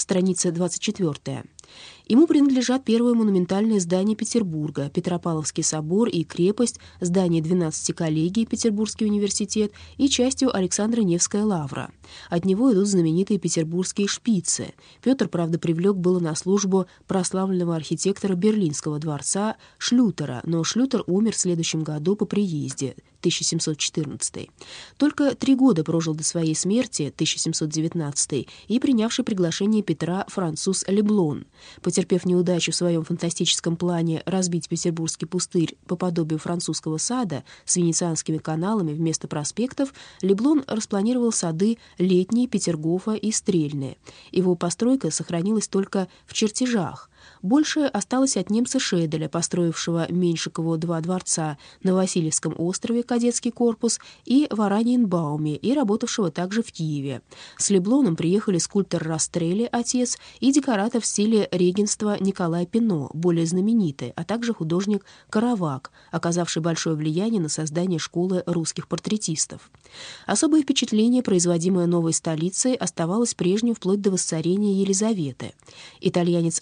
страница 24. Ему принадлежат первые монументальные здания Петербурга, Петропавловский собор и крепость, здание 12 коллегий, Петербургский университет и частью Александра Невская лавра. От него идут знаменитые петербургские шпицы. Петр, правда, привлек было на службу прославленного архитектора Берлинского дворца Шлютера, но Шлютер умер в следующем году по приезде, 1714. Только три года прожил до своей смерти, 1719, и принявший приглашение Петра француз Леблон. Потерпев неудачу в своем фантастическом плане разбить петербургский пустырь по подобию французского сада с венецианскими каналами вместо проспектов, Леблон распланировал сады Летние, Петергофа и Стрельные. Его постройка сохранилась только в чертежах. Больше осталось от немца Шеделя, построившего Меньшикову два дворца на Васильевском острове, кадетский корпус, и в Араньенбауме, и работавшего также в Киеве. С Леблоном приехали скульптор Растрелли, отец, и декоратор в стиле регенства Николай Пино, более знаменитый, а также художник Каравак, оказавший большое влияние на создание школы русских портретистов. Особое впечатление, производимое новой столицей, оставалось прежним вплоть до воцарения Елизаветы. Итальянец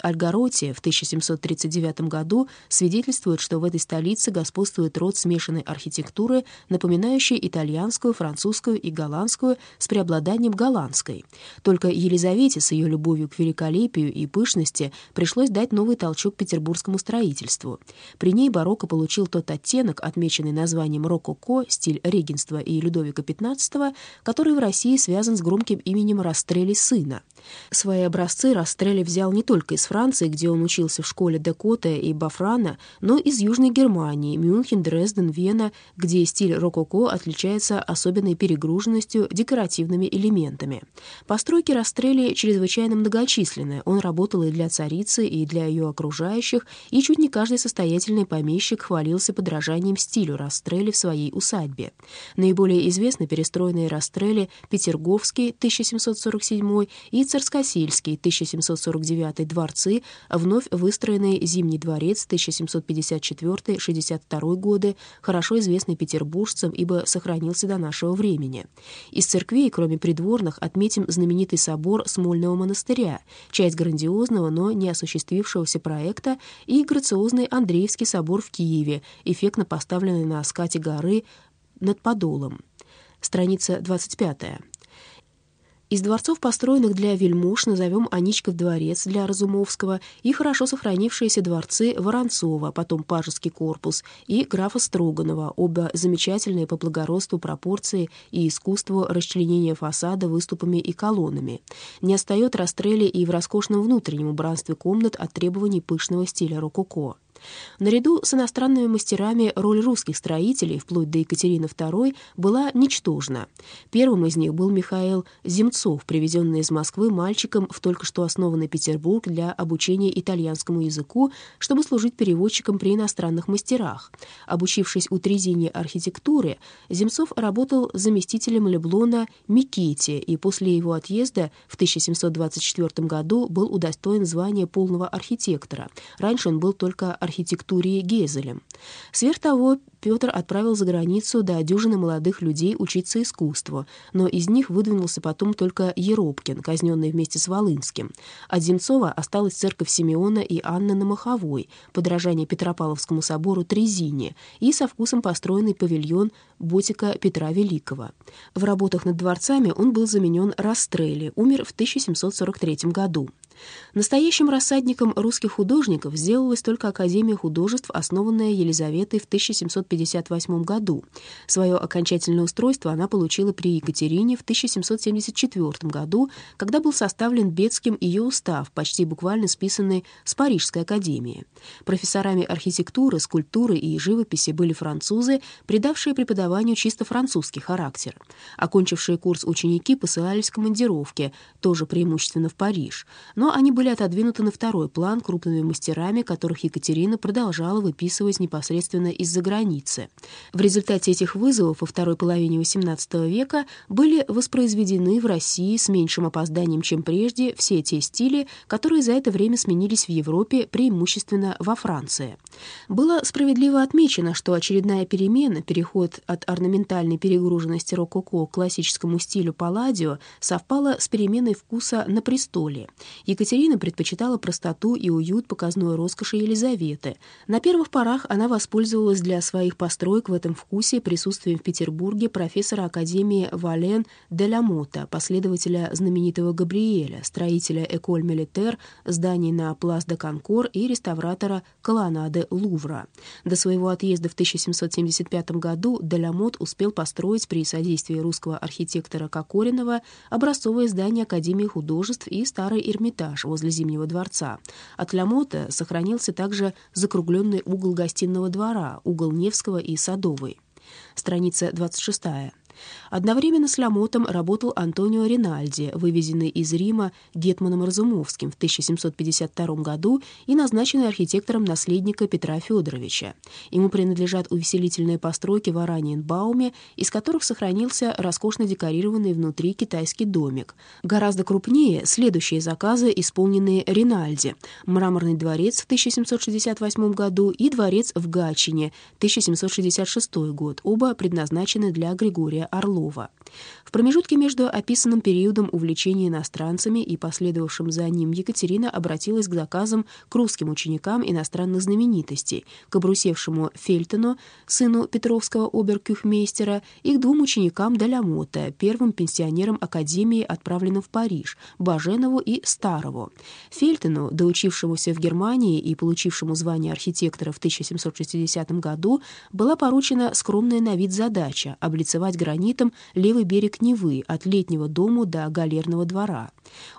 Альгаротти в 1739 году свидетельствует, что в этой столице господствует род смешанной архитектуры, напоминающий итальянскую, французскую и голландскую с преобладанием голландской. Только Елизавете с ее любовью к великолепию и пышности пришлось дать новый толчок петербургскому строительству. При ней барокко получил тот оттенок, отмеченный названием рококо, стиль регенства и Людовика XV, который в России связан с громким именем Растрелли сына. Свои образцы Растрелли взял не только из Франции, где он учился в школе Декота и Бафрана, но и из Южной Германии, Мюнхен, Дрезден, Вена, где стиль рококо отличается особенной перегруженностью декоративными элементами. Постройки Растрелли чрезвычайно многочисленны. Он работал и для царицы, и для ее окружающих, и чуть не каждый состоятельный помещик хвалился подражанием стилю Растрелли в своей усадьбе. Наиболее известны перестроенные Растрелли Петерговский 1747 и Царскосельский 1749 дворцы, вновь выстроенный Зимний дворец 1754-62 годы, хорошо известный петербуржцам, ибо сохранился до нашего времени. Из церквей, кроме придворных, отметим знаменитый собор Смольного монастыря, часть грандиозного, но не осуществившегося проекта, и грациозный Андреевский собор в Киеве, эффектно поставленный на скате горы над Подолом. Страница 25. Из дворцов, построенных для вельмож, назовем Аничков дворец для Разумовского и хорошо сохранившиеся дворцы Воронцова, потом Пажеский корпус, и графа Строганова, оба замечательные по благородству пропорции и искусству расчленения фасада выступами и колоннами. Не остает расстрели и в роскошном внутреннем убранстве комнат от требований пышного стиля рококо. Наряду с иностранными мастерами роль русских строителей, вплоть до Екатерины II, была ничтожна. Первым из них был Михаил Земцов, привезенный из Москвы мальчиком в только что основанный Петербург для обучения итальянскому языку, чтобы служить переводчиком при иностранных мастерах. Обучившись у Трезини архитектуре, Земцов работал заместителем Леблона Микетти и после его отъезда в 1724 году был удостоен звания полного архитектора. Раньше он был только архитектуре Гезелем. Сверх того, Петр отправил за границу до дюжины молодых людей учиться искусству, но из них выдвинулся потом только Еропкин, казненный вместе с Волынским. От Земцова осталась церковь Симеона и Анны на Маховой, подражание Петропавловскому собору Трезине и со вкусом построенный павильон Ботика Петра Великого. В работах над дворцами он был заменен Растрелли, умер в 1743 году. Настоящим рассадником русских художников сделалась только Академия художеств, основанная Елизаветой в 1758 году. Свое окончательное устройство она получила при Екатерине в 1774 году, когда был составлен Бетским ее устав, почти буквально списанный с Парижской академии. Профессорами архитектуры, скульптуры и живописи были французы, придавшие преподаванию чисто французский характер. Окончившие курс ученики посылались в командировки, тоже преимущественно в Париж, но они были отодвинуты на второй план крупными мастерами, которых Екатерина продолжала выписывать непосредственно из-за границы. В результате этих вызовов во второй половине XVIII века были воспроизведены в России с меньшим опозданием, чем прежде, все те стили, которые за это время сменились в Европе, преимущественно во Франции. Было справедливо отмечено, что очередная перемена, переход от орнаментальной перегруженности рококо к классическому стилю палладио, совпала с переменой вкуса на престоле. Екатерина предпочитала простоту и уют показной роскоши Елизаветы. На первых порах она воспользовалась для своих построек в этом вкусе присутствием в Петербурге профессора Академии Вален де ла Мота, последователя знаменитого Габриэля, строителя Эколь Милитер, зданий на Плас де Конкор и реставратора колоннады Лувра. До своего отъезда в 1775 году Делямот успел построить при содействии русского архитектора Кокоринова образцовое здание Академии художеств и старый Эрмитаж возле Зимнего дворца. От Лямота сохранился также закругленный угол гостиного двора, угол Невского и Садовой. Страница 26. Одновременно с Лямотом работал Антонио Ринальди, вывезенный из Рима Гетманом Разумовским в 1752 году и назначенный архитектором наследника Петра Федоровича. Ему принадлежат увеселительные постройки в Ораниенбауме, из которых сохранился роскошно декорированный внутри китайский домик. Гораздо крупнее следующие заказы, исполненные Ринальди. Мраморный дворец в 1768 году и дворец в Гатчине 1766 год, оба предназначены для Григория Орлова. В промежутке между описанным периодом увлечения иностранцами и последовавшим за ним Екатерина обратилась к заказам к русским ученикам иностранных знаменитостей, к обрусевшему Фельтону, сыну Петровского оберкюхмейстера, и к двум ученикам Далямота, первым пенсионерам Академии, отправленным в Париж, Баженову и Старову. Фельтону, доучившемуся в Германии и получившему звание архитектора в 1760 году, была поручена скромная на вид задача — облицевать гранитом левый берег Невы от летнего дома до галерного двора.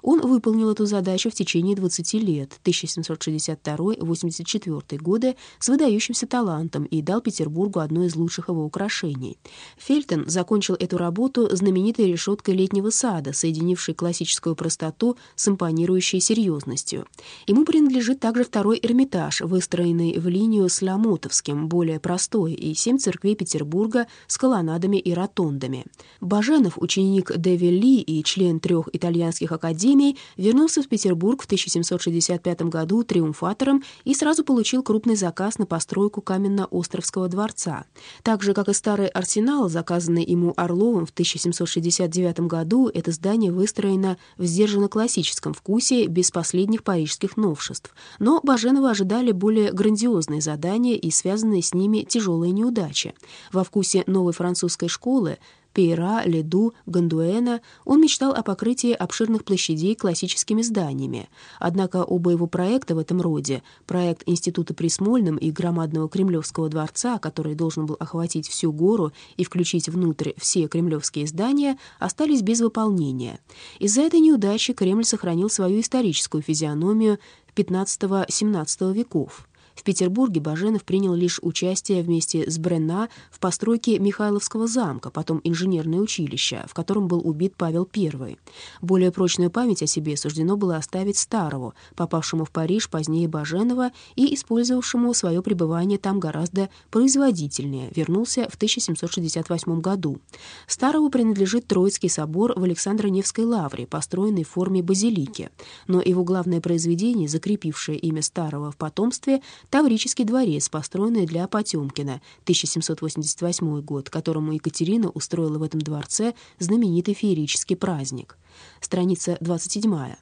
Он выполнил эту задачу в течение 20 лет, 1762-84 годы, с выдающимся талантом и дал Петербургу одно из лучших его украшений. Фельтон закончил эту работу знаменитой решеткой летнего сада, соединившей классическую простоту с импонирующей серьезностью. Ему принадлежит также второй Эрмитаж, выстроенный в линию с Ламотовским, более простой, и семь церквей Петербурга с колоннадами и ротондами. Баженов, ученик де Вилли и член трех итальянских академий, вернулся в Петербург в 1765 году триумфатором и сразу получил крупный заказ на постройку каменно-островского дворца. Так же, как и старый арсенал, заказанный ему Орловым в 1769 году, это здание выстроено в сдержанно-классическом вкусе, без последних парижских новшеств. Но Баженова ожидали более грандиозные задания и связанные с ними тяжелые неудачи. Во вкусе новой французской школы Пейра, Леду, Гандуэна, он мечтал о покрытии обширных площадей классическими зданиями. Однако оба его проекта в этом роде, проект Института при Смольном и громадного Кремлевского дворца, который должен был охватить всю гору и включить внутрь все кремлевские здания, остались без выполнения. Из-за этой неудачи Кремль сохранил свою историческую физиономию XV-XVII веков. В Петербурге Баженов принял лишь участие вместе с Бренна в постройке Михайловского замка, потом инженерное училище, в котором был убит Павел I. Более прочную память о себе суждено было оставить Старову, попавшему в Париж позднее Баженова и использовавшему свое пребывание там гораздо производительнее, вернулся в 1768 году. Старову принадлежит Троицкий собор в Александро-Невской лавре, построенный в форме базилики. Но его главное произведение, закрепившее имя Старого в потомстве, Таврический дворец, построенный для Потемкина, 1788 год, которому Екатерина устроила в этом дворце знаменитый феерический праздник. Страница 27.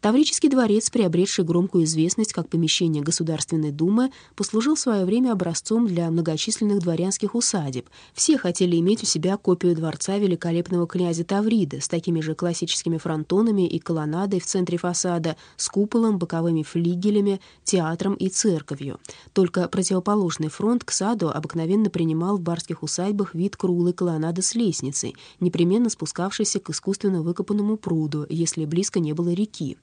Таврический дворец, приобретший громкую известность как помещение Государственной Думы, послужил в свое время образцом для многочисленных дворянских усадеб. Все хотели иметь у себя копию дворца великолепного князя Таврида с такими же классическими фронтонами и колоннадой в центре фасада, с куполом, боковыми флигелями, театром и церковью. Только противоположный фронт к саду обыкновенно принимал в барских усадьбах вид круглой колоннады с лестницей, непременно спускавшейся к искусственно выкопанному пруду, если близко не было реки.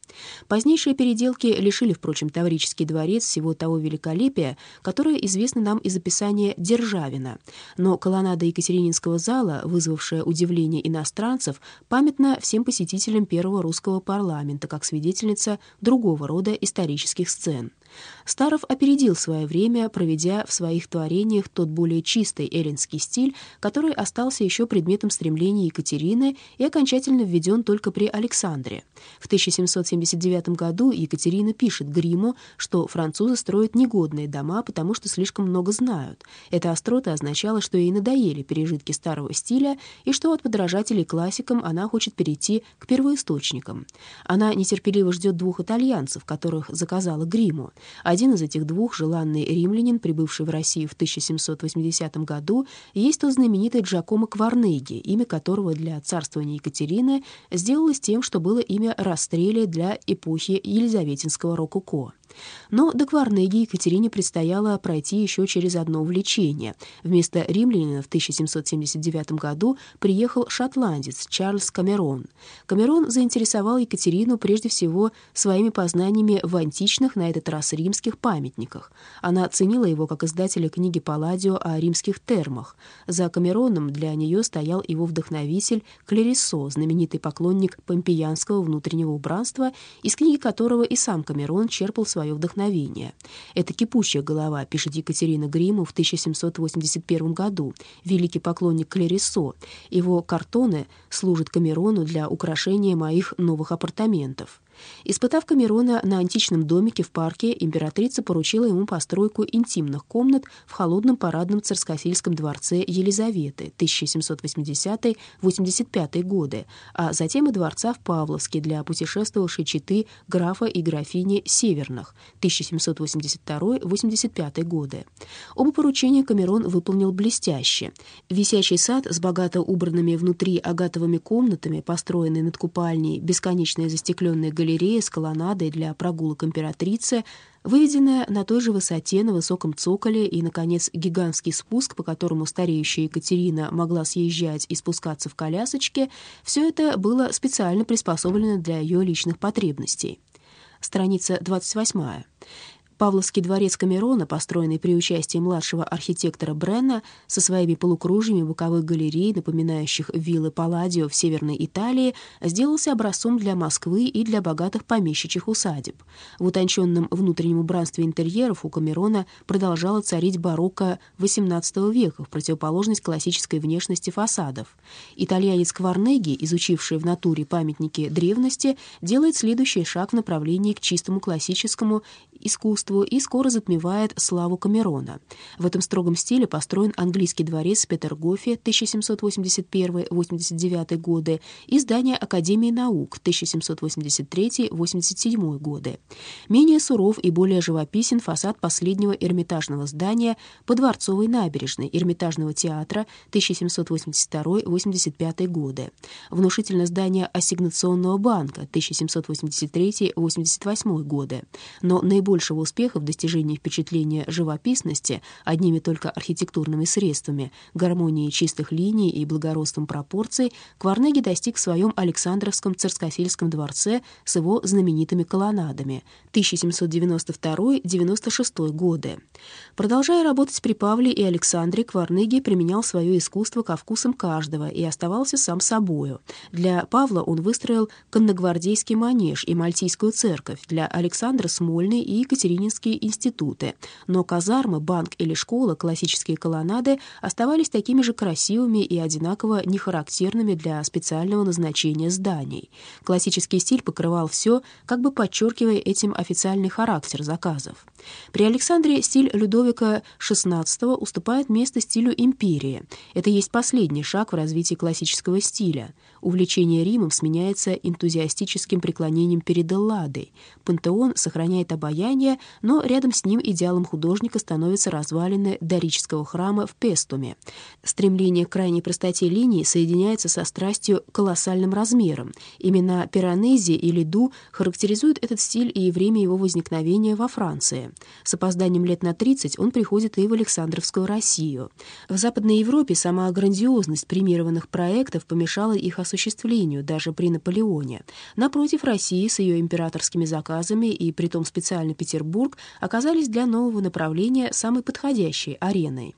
Позднейшие переделки лишили, впрочем, Таврический дворец всего того великолепия, которое известно нам из описания Державина. Но колоннада Екатерининского зала, вызвавшая удивление иностранцев, памятна всем посетителям первого русского парламента как свидетельница другого рода исторических сцен. Старов опередил свое время, проведя в своих творениях тот более чистый эллинский стиль, который остался еще предметом стремления Екатерины и окончательно введен только при Александре. В 1779 году Екатерина пишет Гриму, что французы строят негодные дома, потому что слишком много знают. Эта острота означала, что ей надоели пережитки старого стиля и что от подражателей классикам она хочет перейти к первоисточникам. Она нетерпеливо ждет двух итальянцев, которых заказала Гриму. Один из этих двух, желанный римлянин, прибывший в Россию в 1780 году, есть тот знаменитый Джакомо Кварнеги, имя которого для царствования Екатерины сделалось тем, что было имя Растрелия для эпохи Елизаветинского рококо. Но до Кварнеги Екатерине предстояло пройти еще через одно увлечение. Вместо римлянина в 1779 году приехал шотландец Чарльз Камерон. Камерон заинтересовал Екатерину прежде всего своими познаниями в античных, на этот раз римских памятниках. Она ценила его как издателя книги Палладио о римских термах. За Камероном для нее стоял его вдохновитель Клерисо, знаменитый поклонник помпеянского внутреннего убранства, из книги которого и сам Камерон черпал свое вдохновение. «Это кипучая голова», — пишет Екатерина Гриму в 1781 году, великий поклонник Клерисо. Его картоны служат Камерону для украшения моих новых апартаментов. Испытав Камерона на античном домике в парке, императрица поручила ему постройку интимных комнат в холодном парадном царскосельском дворце Елизаветы 1780-85 годы, а затем и дворца в Павловске для путешествовавшей четы графа и графини Северных 1782-85 годы. Оба поручения Камерон выполнил блестяще. Висячий сад с богато убранными внутри агатовыми комнатами, построенный над купальней, бесконечная застекленная галерея, галерея с колоннадой для прогулок императрицы, выведенная на той же высоте на высоком цоколе и, наконец, гигантский спуск, по которому стареющая Екатерина могла съезжать и спускаться в колясочке, все это было специально приспособлено для ее личных потребностей. Страница 28. Павловский дворец Камерона, построенный при участии младшего архитектора Бренна, со своими полукружьями боковых галерей, напоминающих виллы Палладио в Северной Италии, сделался образцом для Москвы и для богатых помещичьих усадеб. В утонченном внутреннем убранстве интерьеров у Камерона продолжало царить барокко XVIII века в противоположность классической внешности фасадов. Итальянец Кварнеги, изучивший в натуре памятники древности, делает следующий шаг в направлении к чистому классическому искусству и скоро затмевает славу Камерона. В этом строгом стиле построен английский дворец Петергофе 1781-89 годы и здание Академии наук 1783-87 годы. Менее суров и более живописен фасад последнего эрмитажного здания по Дворцовой набережной Эрмитажного театра 1782-85 годы. Внушительно здание Ассигнационного банка 1783-88 годы. Но наиболее большего успеха в достижении впечатления живописности одними только архитектурными средствами, гармонией чистых линий и благородством пропорций, Кварнеги достиг в своем Александровском царскосельском дворце с его знаменитыми колоннадами 1792-96 годы. Продолжая работать при Павле и Александре, Кварнеги применял свое искусство ко вкусам каждого и оставался сам собою. Для Павла он выстроил конногвардейский манеж и Мальтийскую церковь, для Александра — Смольный и Екатерининские институты, но казармы, банк или школа, классические колоннады оставались такими же красивыми и одинаково нехарактерными для специального назначения зданий. Классический стиль покрывал все, как бы подчеркивая этим официальный характер заказов. При Александре стиль Людовика XVI уступает место стилю империи. Это есть последний шаг в развитии классического стиля. Увлечение Римом сменяется энтузиастическим преклонением перед Элладой. Пантеон сохраняет обаяние, но рядом с ним идеалом художника становятся развалины дорического храма в Пестуме. Стремление к крайней простоте линий соединяется со страстью колоссальным размерам. Именно Пиранези или Ду характеризуют этот стиль и время его возникновения во Франции. С опозданием лет на 30 он приходит и в Александровскую Россию. В Западной Европе сама грандиозность премированных проектов помешала их осуществлению осуществлению даже при Наполеоне. Напротив, России с ее императорскими заказами и притом специально Петербург оказались для нового направления самой подходящей ареной.